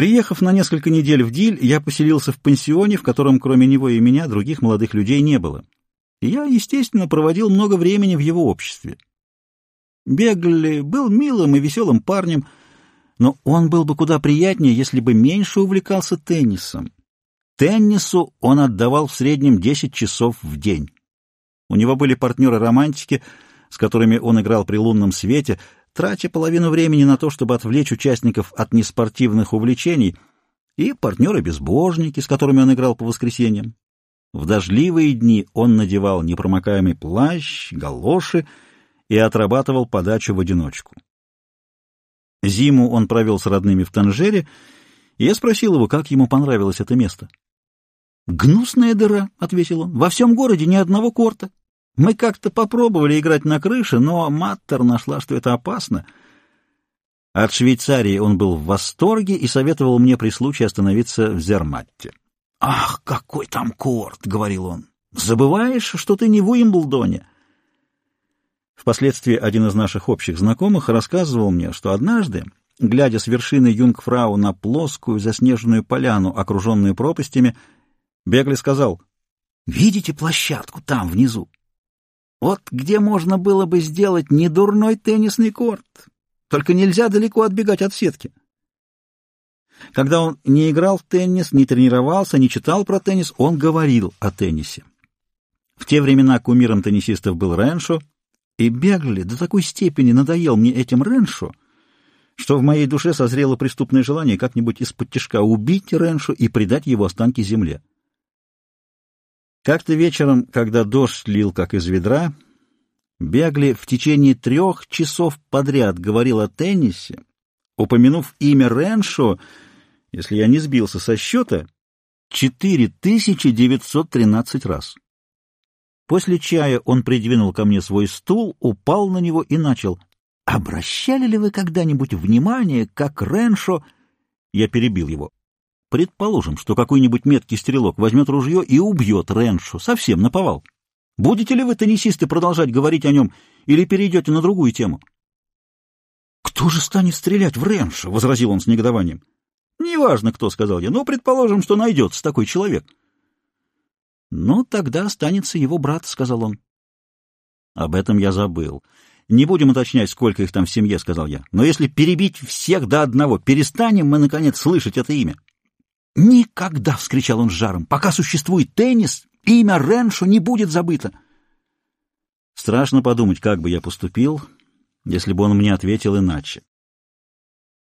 Приехав на несколько недель в Диль, я поселился в пансионе, в котором кроме него и меня других молодых людей не было. Я, естественно, проводил много времени в его обществе. Бегли был милым и веселым парнем, но он был бы куда приятнее, если бы меньше увлекался теннисом. Теннису он отдавал в среднем 10 часов в день. У него были партнеры-романтики, с которыми он играл при лунном свете, тратя половину времени на то, чтобы отвлечь участников от неспортивных увлечений, и партнеры-безбожники, с которыми он играл по воскресеньям. В дождливые дни он надевал непромокаемый плащ, галоши и отрабатывал подачу в одиночку. Зиму он провел с родными в Танжере, и я спросил его, как ему понравилось это место. «Гнусная дыра», — ответил он, — «во всем городе ни одного корта. Мы как-то попробовали играть на крыше, но Маттер нашла, что это опасно». От Швейцарии он был в восторге и советовал мне при случае остановиться в Зерматте. «Ах, какой там корт!» — говорил он. «Забываешь, что ты не в Уимблдоне?» Впоследствии один из наших общих знакомых рассказывал мне, что однажды, глядя с вершины Юнгфрау на плоскую заснеженную поляну, окруженную пропастями, Бегли сказал, «Видите площадку там, внизу? Вот где можно было бы сделать недурной теннисный корт, только нельзя далеко отбегать от сетки». Когда он не играл в теннис, не тренировался, не читал про теннис, он говорил о теннисе. В те времена кумиром теннисистов был Реншо, и Бегли до такой степени надоел мне этим Реншо, что в моей душе созрело преступное желание как-нибудь из-под тяжка убить Реншо и предать его останки земле. Как-то вечером, когда дождь лил как из ведра, Бегли в течение трех часов подряд говорил о теннисе, упомянув имя Реншо, если я не сбился со счета, 4913 раз. После чая он придвинул ко мне свой стул, упал на него и начал. «Обращали ли вы когда-нибудь внимание, как Реншо...» Я перебил его. Предположим, что какой-нибудь меткий стрелок возьмет ружье и убьет Реншу, совсем наповал. Будете ли вы, теннисисты, продолжать говорить о нем или перейдете на другую тему? — Кто же станет стрелять в Реншу? — возразил он с негодованием. — Неважно, кто, — сказал я, — но предположим, что найдется такой человек. — Ну, тогда останется его брат, — сказал он. Об этом я забыл. Не будем уточнять, сколько их там в семье, — сказал я. Но если перебить всех до одного, перестанем мы, наконец, слышать это имя. «Никогда!» — вскричал он с жаром. «Пока существует теннис, имя Реншо не будет забыто!» Страшно подумать, как бы я поступил, если бы он мне ответил иначе.